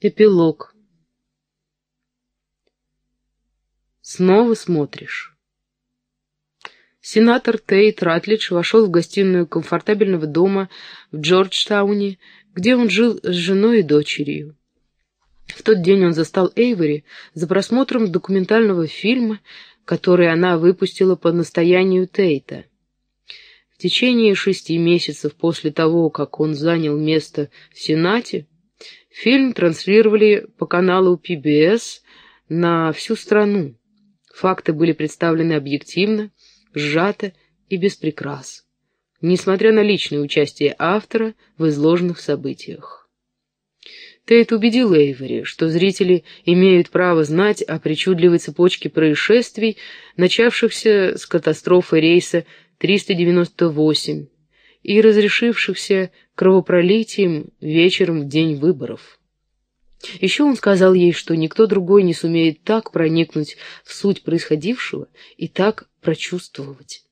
Эпилог. Снова смотришь. Сенатор Тейт Ратлидж вошел в гостиную комфортабельного дома в Джорджтауне, где он жил с женой и дочерью. В тот день он застал Эйвори за просмотром документального фильма, который она выпустила по настоянию Тейта. В течение шести месяцев после того, как он занял место в Сенате, Фильм транслировали по каналу PBS на всю страну. Факты были представлены объективно, сжато и без прикрас, несмотря на личное участие автора в изложенных событиях. Тейт убедил Эйвери, что зрители имеют право знать о причудливой цепочке происшествий, начавшихся с катастрофы рейса 398 и разрешившихся кровопролитием вечером в день выборов. Еще он сказал ей, что никто другой не сумеет так проникнуть в суть происходившего и так прочувствовать.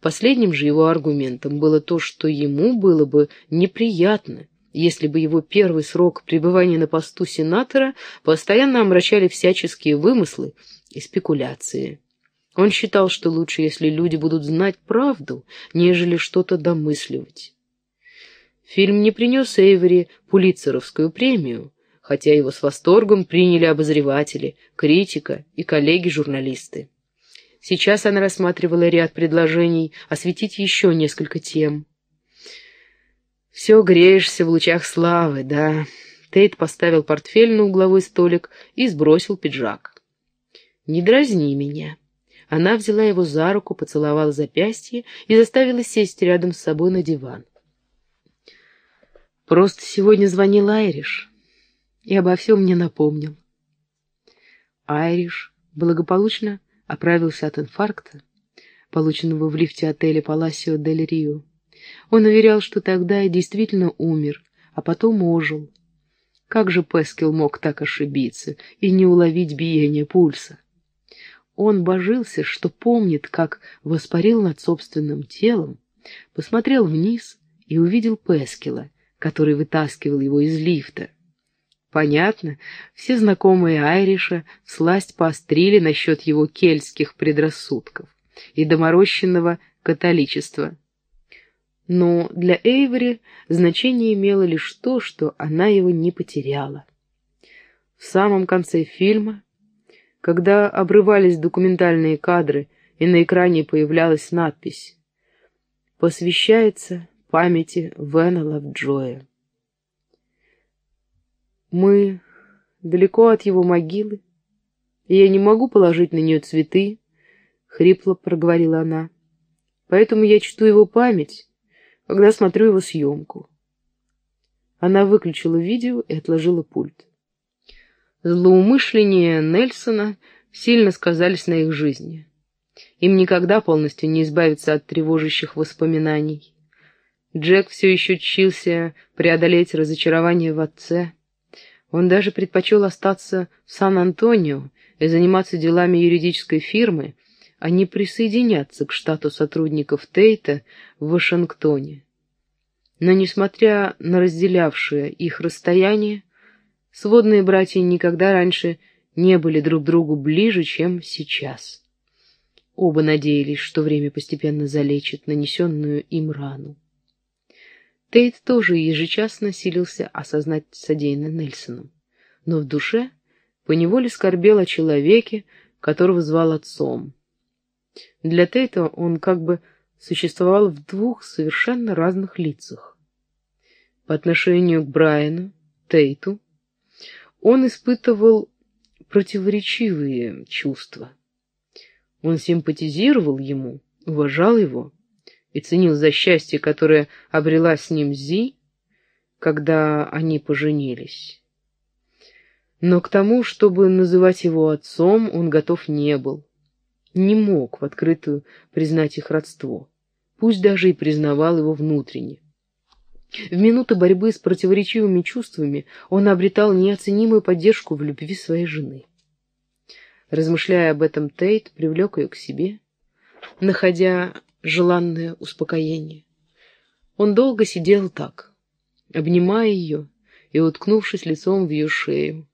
Последним же его аргументом было то, что ему было бы неприятно, если бы его первый срок пребывания на посту сенатора постоянно омрачали всяческие вымыслы и спекуляции. Он считал, что лучше, если люди будут знать правду, нежели что-то домысливать. Фильм не принес Эйвери Пулитцеровскую премию, хотя его с восторгом приняли обозреватели, критика и коллеги-журналисты. Сейчас она рассматривала ряд предложений осветить еще несколько тем. «Все греешься в лучах славы, да?» Тейт поставил портфель на угловой столик и сбросил пиджак. «Не дразни меня». Она взяла его за руку, поцеловала запястье и заставила сесть рядом с собой на диван. Просто сегодня звонил Айриш и обо всем мне напомнил. Айриш благополучно оправился от инфаркта, полученного в лифте отеля Паласио дель Рио. Он уверял, что тогда действительно умер, а потом ожил. Как же Пескил мог так ошибиться и не уловить биение пульса? Он божился, что помнит, как воспарил над собственным телом, посмотрел вниз и увидел Пескила, который вытаскивал его из лифта. Понятно, все знакомые Айриша сласть поострили насчет его кельтских предрассудков и доморощенного католичества. Но для Эйвори значение имело лишь то, что она его не потеряла. В самом конце фильма когда обрывались документальные кадры и на экране появлялась надпись «Посвящается памяти Вена Лавджоя». Мы далеко от его могилы, и я не могу положить на нее цветы, — хрипло проговорила она. Поэтому я чту его память, когда смотрю его съемку. Она выключила видео и отложила пульт. Злоумышления Нельсона сильно сказались на их жизни. Им никогда полностью не избавиться от тревожащих воспоминаний. Джек все еще чился преодолеть разочарование в отце. Он даже предпочел остаться в Сан-Антонио и заниматься делами юридической фирмы, а не присоединяться к штату сотрудников Тейта в Вашингтоне. Но, несмотря на разделявшее их расстояние, Сводные братья никогда раньше не были друг другу ближе, чем сейчас. Оба надеялись, что время постепенно залечит нанесенную им рану. Тейт тоже ежечасно силился осознать содеянное Нельсоном, но в душе поневоле скорбел о человеке, которого звал отцом. Для Тейта он как бы существовал в двух совершенно разных лицах. По отношению к Брайану, Тейту, он испытывал противоречивые чувства. Он симпатизировал ему, уважал его и ценил за счастье, которое обрела с ним Зи, когда они поженились. Но к тому, чтобы называть его отцом, он готов не был, не мог в открытую признать их родство, пусть даже и признавал его внутренне. В минуты борьбы с противоречивыми чувствами он обретал неоценимую поддержку в любви своей жены. Размышляя об этом, Тейт привлек ее к себе, находя желанное успокоение. Он долго сидел так, обнимая ее и уткнувшись лицом в ее шею.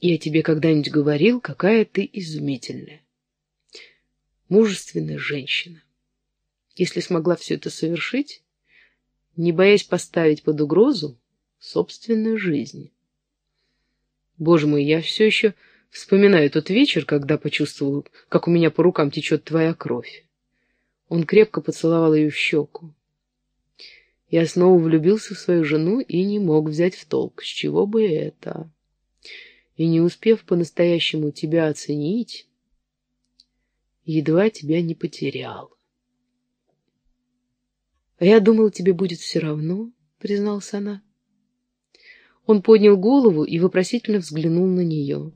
«Я тебе когда-нибудь говорил, какая ты изумительная, мужественная женщина. Если смогла все это совершить, не боясь поставить под угрозу собственную жизнь. Боже мой, я все еще вспоминаю тот вечер, когда почувствовал, как у меня по рукам течет твоя кровь. Он крепко поцеловал ее в щеку. Я снова влюбился в свою жену и не мог взять в толк, с чего бы это. И не успев по-настоящему тебя оценить, едва тебя не потерял. — А я думал, тебе будет все равно, — призналась она. Он поднял голову и вопросительно взглянул на нее.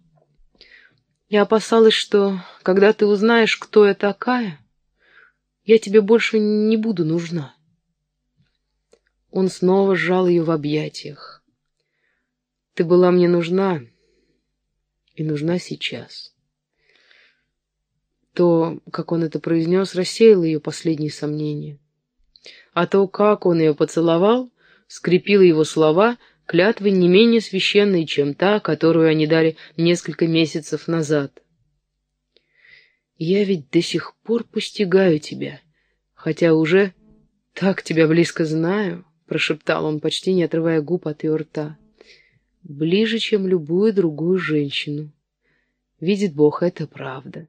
Я опасалась, что, когда ты узнаешь, кто я такая, я тебе больше не буду нужна. Он снова сжал ее в объятиях. Ты была мне нужна и нужна сейчас. То, как он это произнес, рассеяло ее последние сомнения. А то, как он ее поцеловал, скрепило его слова клятвой не менее священной, чем та, которую они дали несколько месяцев назад. «Я ведь до сих пор постигаю тебя, хотя уже так тебя близко знаю», — прошептал он, почти не отрывая губ от ее рта. «Ближе, чем любую другую женщину. Видит Бог, это правда.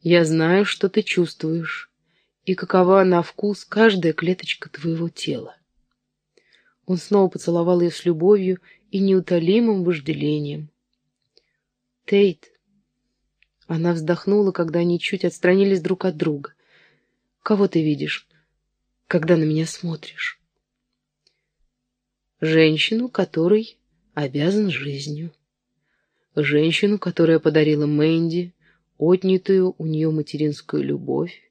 Я знаю, что ты чувствуешь, и какова на вкус каждая клеточка твоего тела. Он снова поцеловал ее с любовью и неутолимым вожделением. «Тейт!» Она вздохнула, когда они чуть отстранились друг от друга. «Кого ты видишь, когда на меня смотришь?» «Женщину, которой обязан жизнью. Женщину, которая подарила Мэнди отнятую у нее материнскую любовь.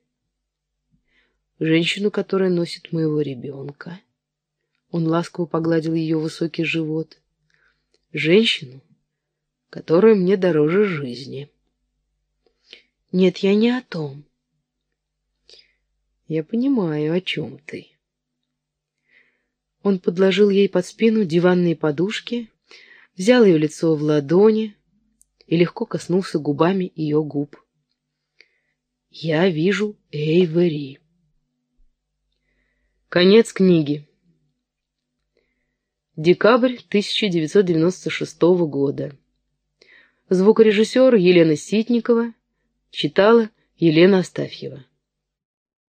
Женщину, которая носит моего ребенка. Он ласково погладил ее высокий живот. Женщину, которая мне дороже жизни. Нет, я не о том. Я понимаю, о чем ты. Он подложил ей под спину диванные подушки, взял ее лицо в ладони и легко коснулся губами ее губ. Я вижу Эйвери. Конец книги. Декабрь 1996 года. Звукорежиссер Елена Ситникова читала Елена Астафьева.